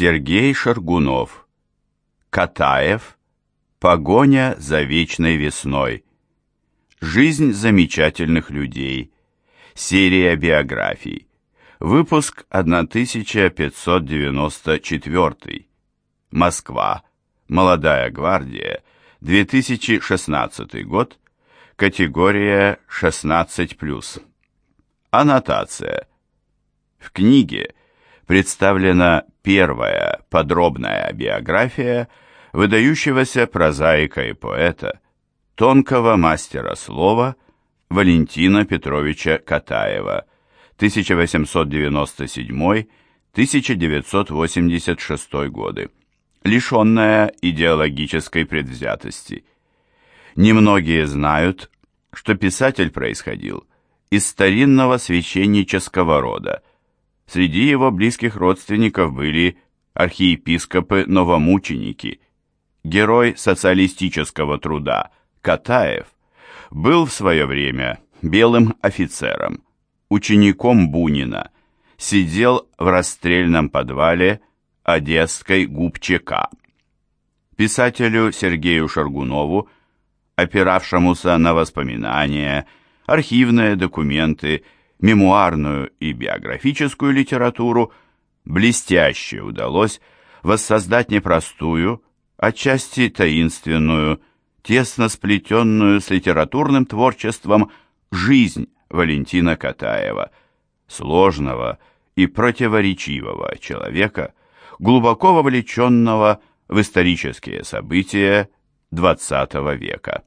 Сергей Шаргунов. Катаев. Погоня за вечной весной. Жизнь замечательных людей. Серия биографий. Выпуск 1594. Москва. Молодая гвардия. 2016 год. Категория 16+. Аннотация. В книге представлена первая подробная биография выдающегося прозаика и поэта, тонкого мастера слова Валентина Петровича Катаева, 1897-1986 годы, лишенная идеологической предвзятости. Немногие знают, что писатель происходил из старинного священнического рода, Среди его близких родственников были архиепископы-новомученики. Герой социалистического труда Катаев был в свое время белым офицером, учеником Бунина, сидел в расстрельном подвале Одесской губчака. Писателю Сергею Шаргунову, опиравшемуся на воспоминания, архивные документы, мемуарную и биографическую литературу, блестяще удалось воссоздать непростую, отчасти таинственную, тесно сплетенную с литературным творчеством жизнь Валентина Катаева, сложного и противоречивого человека, глубоко вовлеченного в исторические события XX века.